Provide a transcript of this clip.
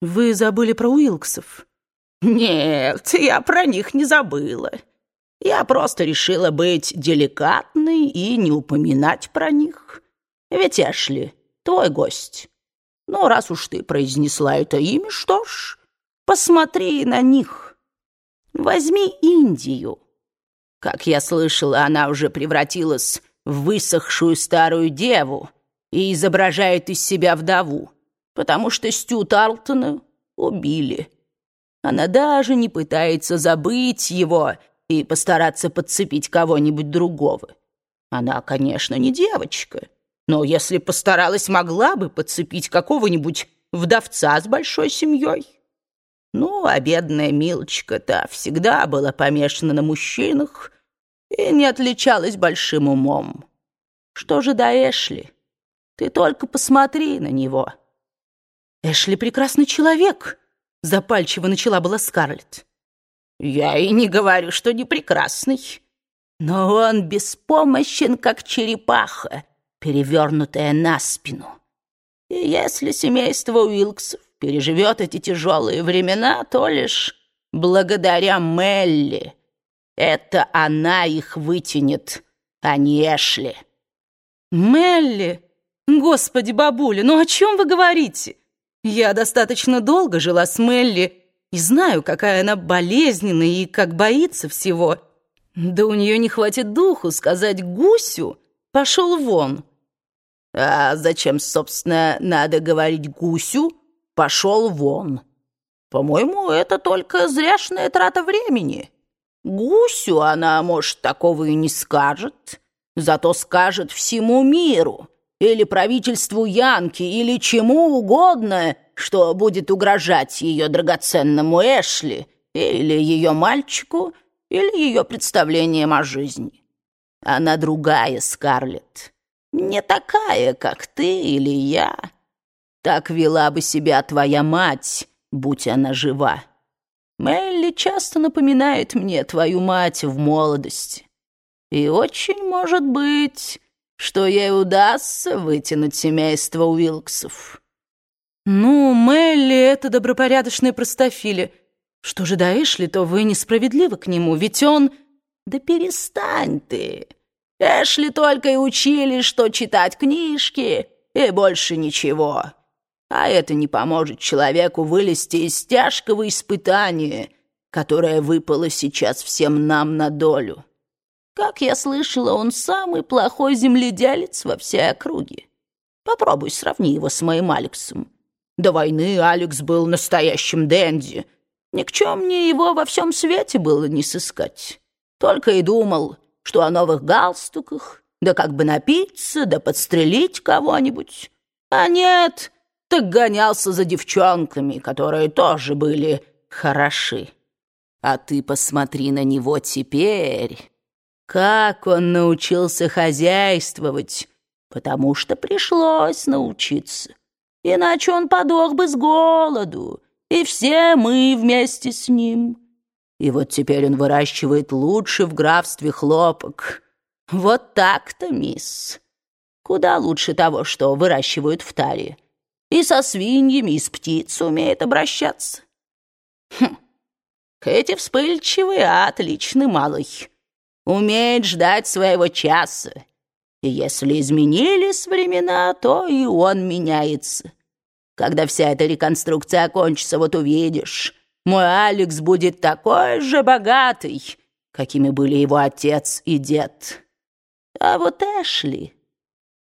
Вы забыли про Уилксов? Нет, я про них не забыла. Я просто решила быть деликатной и не упоминать про них. Ведь Эшли, твой гость. Но раз уж ты произнесла это имя, что ж, посмотри на них. Возьми Индию. Как я слышала, она уже превратилась в высохшую старую деву и изображает из себя вдову, потому что Стю Тарлтона убили. Она даже не пытается забыть его и постараться подцепить кого-нибудь другого. Она, конечно, не девочка, но если постаралась, могла бы подцепить какого-нибудь вдовца с большой семьей. Ну, а бедная Милочка-то всегда была помешана на мужчинах и не отличалась большим умом. Что же до Эшли? Ты только посмотри на него. Эшли прекрасный человек, запальчиво начала была Скарлетт. Я и не говорю, что не прекрасный. Но он беспомощен, как черепаха, перевернутая на спину. И если семейство Уилксов переживет эти тяжелые времена, то лишь благодаря Мелли. Это она их вытянет, а не Эшли. Мелли? Господи, бабуля, ну о чем вы говорите? Я достаточно долго жила с Мелли и знаю, какая она болезненная и как боится всего. Да у нее не хватит духу сказать гусю «пошел вон». А зачем, собственно, надо говорить гусю «пошел вон»? По-моему, это только зряшная трата времени. Гусю она, может, такого и не скажет, зато скажет всему миру или правительству Янки, или чему угодно, что будет угрожать ее драгоценному Эшли, или ее мальчику, или ее представлением о жизни. Она другая, Скарлетт, не такая, как ты или я. Так вела бы себя твоя мать, будь она жива. Мелли часто напоминает мне твою мать в молодости. И очень может быть что ей удастся вытянуть семейство Уилксов. Ну, Мелли — это добропорядочная простофиля. Что же до Эшли, то вы несправедливы к нему, ведь он... Да перестань ты. Эшли только и учили, что читать книжки, и больше ничего. А это не поможет человеку вылезти из тяжкого испытания, которое выпало сейчас всем нам на долю. Как я слышала, он самый плохой земледелец во всей округе. Попробуй сравни его с моим Алексом. До войны Алекс был настоящим денди. Ни к чем мне его во всем свете было не сыскать. Только и думал, что о новых галстуках, да как бы напиться, да подстрелить кого-нибудь. А нет, так гонялся за девчонками, которые тоже были хороши. А ты посмотри на него теперь. Как он научился хозяйствовать, потому что пришлось научиться. Иначе он подох бы с голоду, и все мы вместе с ним. И вот теперь он выращивает лучше в графстве хлопок. Вот так-то, мисс. Куда лучше того, что выращивают в таре. И со свиньями, и с птицей умеет обращаться. Хм, эти вспыльчивые, отличный малый умеет ждать своего часа. И если изменились времена, то и он меняется. Когда вся эта реконструкция окончится, вот увидишь, мой Алекс будет такой же богатый, какими были его отец и дед. А вот Эшли...